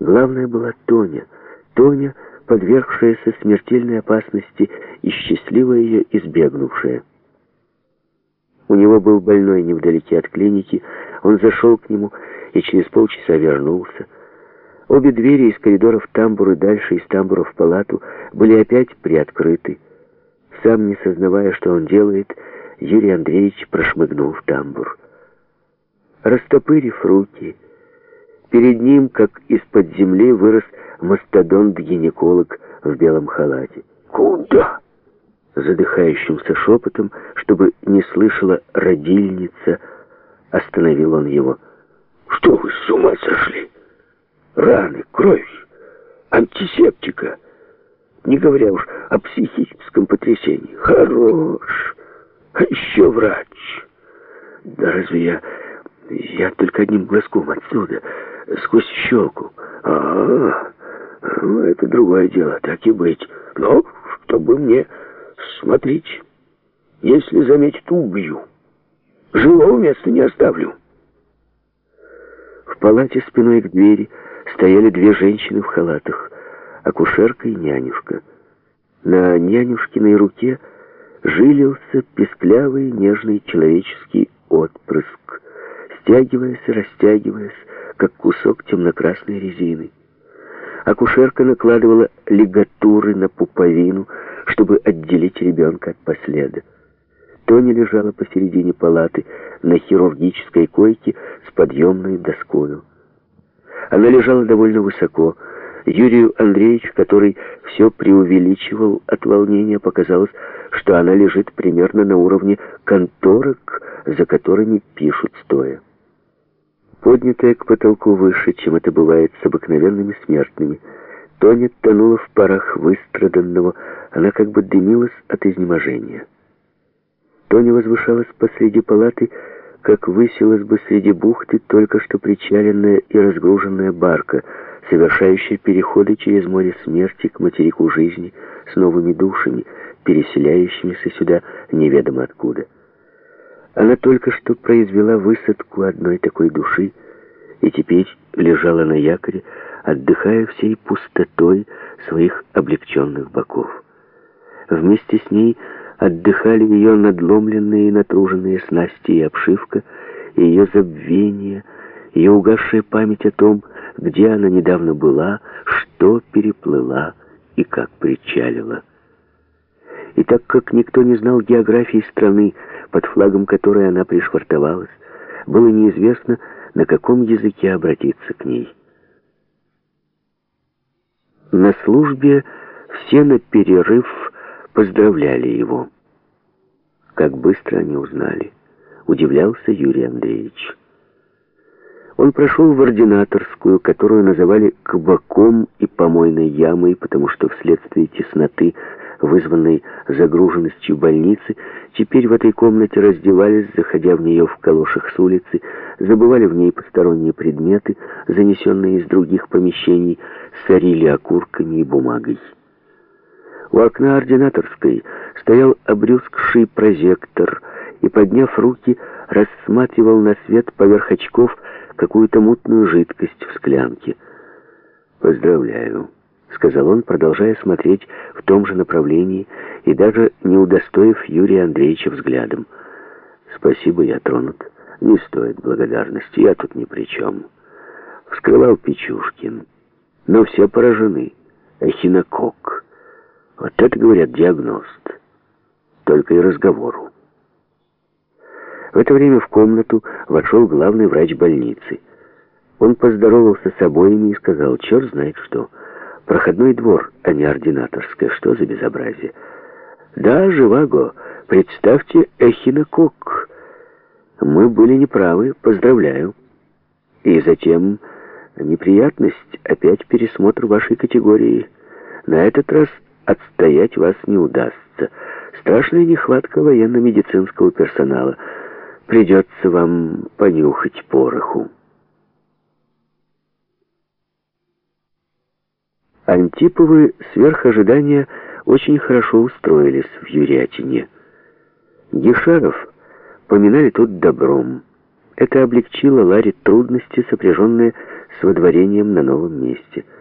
Главное была Тоня. Тоня, подвергшаяся смертельной опасности и счастливо ее избегнувшая. У него был больной невдалеке от клиники. Он зашел к нему и через полчаса вернулся. Обе двери из коридора в тамбур и дальше из тамбура в палату были опять приоткрыты. Сам не сознавая, что он делает, Юрий Андреевич прошмыгнул в тамбур. Растопырив руки, перед ним, как из-под земли, вырос мастодонт-гинеколог в белом халате. «Куда?» Задыхающимся шепотом, чтобы не слышала родильница, остановил он его. «Что вы с ума сошли? Раны, кровь, антисептика, не говоря уж о психическом потрясении. Хорош! А еще врач! Да разве я... Я только одним глазком отсюда, сквозь щелку. А, ну, это другое дело, так и быть. Но, чтобы мне смотреть, если заметит, убью. Живого места не оставлю. В палате спиной к двери стояли две женщины в халатах, акушерка и нянюшка. На нянюшкиной руке жилился песклявый нежный человеческий отпрыск, стягиваясь и растягиваясь, как кусок темно-красной резины. Акушерка накладывала лигатуры на пуповину, чтобы отделить ребенка от последа. Тоня лежала посередине палаты на хирургической койке с подъемной доскою. Она лежала довольно высоко. Юрию Андреевичу, который все преувеличивал от волнения, показалось, что она лежит примерно на уровне конторок, за которыми пишут стоя поднятая к потолку выше, чем это бывает с обыкновенными смертными. Тоня тонула в парах выстраданного, она как бы дымилась от изнеможения. Тоня возвышалась посреди палаты, как высилась бы среди бухты только что причаленная и разгруженная барка, совершающая переходы через море смерти к материку жизни с новыми душами, переселяющимися сюда неведомо откуда. Она только что произвела высадку одной такой души и теперь лежала на якоре, отдыхая всей пустотой своих облегченных боков. Вместе с ней отдыхали ее надломленные и натруженные снасти и обшивка, и ее забвение, ее угасшая память о том, где она недавно была, что переплыла и как причалила. И так как никто не знал географии страны, под флагом которой она пришвартовалась, было неизвестно, на каком языке обратиться к ней. На службе все на перерыв поздравляли его. Как быстро они узнали, удивлялся Юрий Андреевич. Он прошел в ординаторскую, которую называли кабаком и помойной ямой, потому что вследствие тесноты вызванной загруженностью больницы, теперь в этой комнате раздевались, заходя в нее в калошах с улицы, забывали в ней посторонние предметы, занесенные из других помещений, сорили окурками и бумагой. У окна ординаторской стоял обрюзгший прозектор и, подняв руки, рассматривал на свет поверх очков какую-то мутную жидкость в склянке. «Поздравляю», — сказал он, продолжая смотреть в том же направлении и даже не удостоив Юрия Андреевича взглядом. «Спасибо, я тронут. Не стоит благодарности, я тут ни при чем». Вскрывал Печушкин. Но все поражены. Эхинокок. Вот это, говорят, диагност. Только и разговору. В это время в комнату вошел главный врач больницы. Он поздоровался с обоими и сказал, черт знает что, Проходной двор, а не ординаторская. Что за безобразие? Да, Живаго, представьте эхинокок. Мы были неправы, поздравляю. И затем неприятность, опять пересмотр вашей категории. На этот раз отстоять вас не удастся. Страшная нехватка военно-медицинского персонала. Придется вам понюхать пороху. Антиповы сверх ожидания очень хорошо устроились в Юрятине. Гешаров поминали тут добром. Это облегчило Ларе трудности, сопряженные с водворением на новом месте –